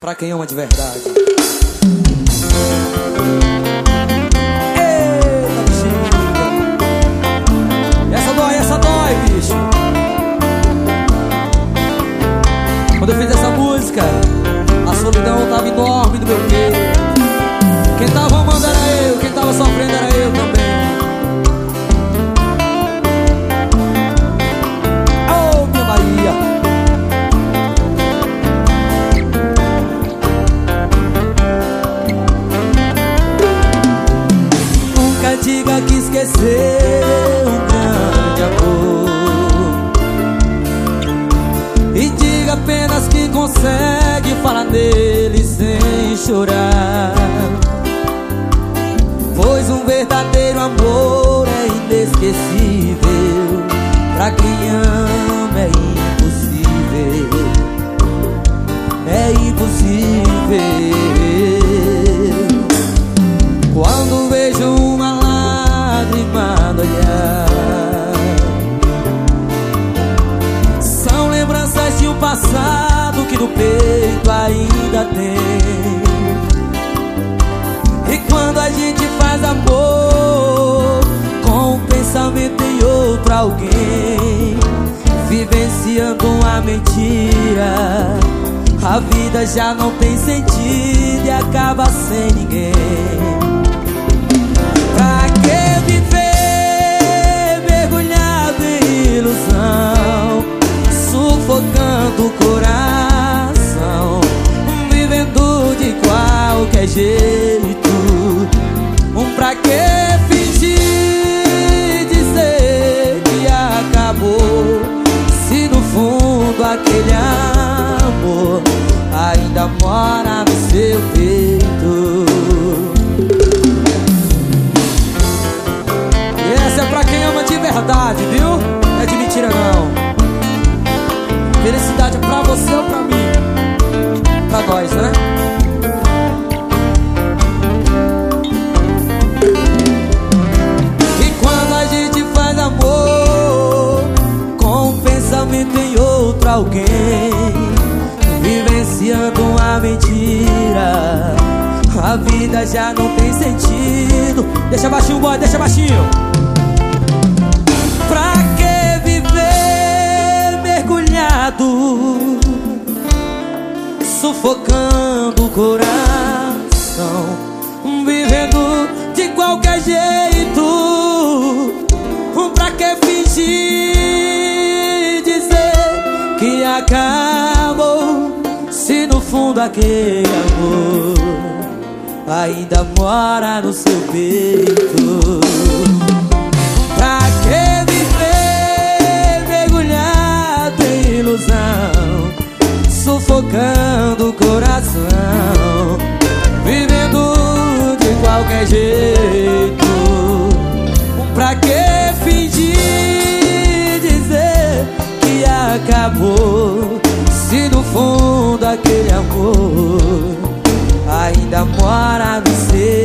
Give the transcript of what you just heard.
Pra quem ama de verdade. Diga que esqueceu um grande amor. E diga apenas que consegue falar nele sem chorar. Pois um verdadeiro amor é inesquecível. Pra quem ama é impossível passado que no peito ainda tem. E quando a gente faz amor Com um pensamento em outro alguém Vivenciando uma mentira A vida já não tem sentido e acaba sem ninguém Um pra que fingir dizer que acabou, se no fundo aquele amor ainda mora no seu peito? Essa é pra quem ama de verdade, viu? Não é de mentira não Felicidade é pra você ou pra mim? Pra nós, né? Alguém Vivenciando uma mentira. A vida já não tem sentido. Deixa baixinho, boy, deixa baixinho acabou Se no fundo aquele amor Ainda mora no seu peito. Pra que viver mergulhado em ilusão Sufocando o coração Vivendo de qualquer jeito? Pra que fingir dizer que acabou amor ainda mora no seu.